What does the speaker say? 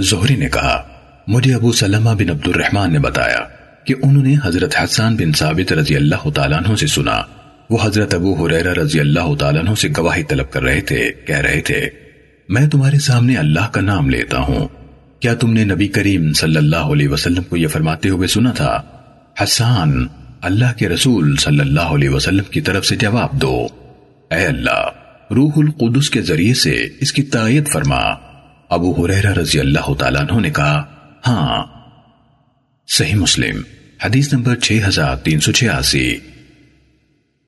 زہری نے کہا، مجھے ابو سلمہ بن عبد الرحمن نے بتایا کہ انہوں نے حضرت حسان بن ثابت رضی اللہ تعالیٰ عنہ سے سنا۔ وہ حضرت ابو حریرہ رضی اللہ تعالیٰ عنہ سے گواہی طلب کر رہے تھے، کہہ رہے تھے، میں تمہارے سامنے اللہ کا نام لیتا ہوں۔ کیا تم نے نبی کریم صلی اللہ علیہ وسلم کو یہ فرماتے ہوئے سنا تھا، حسان، اللہ کے رسول صلی اللہ علیہ وسلم کی طرف سے جواب دو۔ اے اللہ، روح القدس کے ذریعے سے اس کی تائید فرما۔ ابو حریرہ رضی اللہ تعالیٰ عنہ نے کہا ہاں صحیح مسلم حدیث نمبر 6386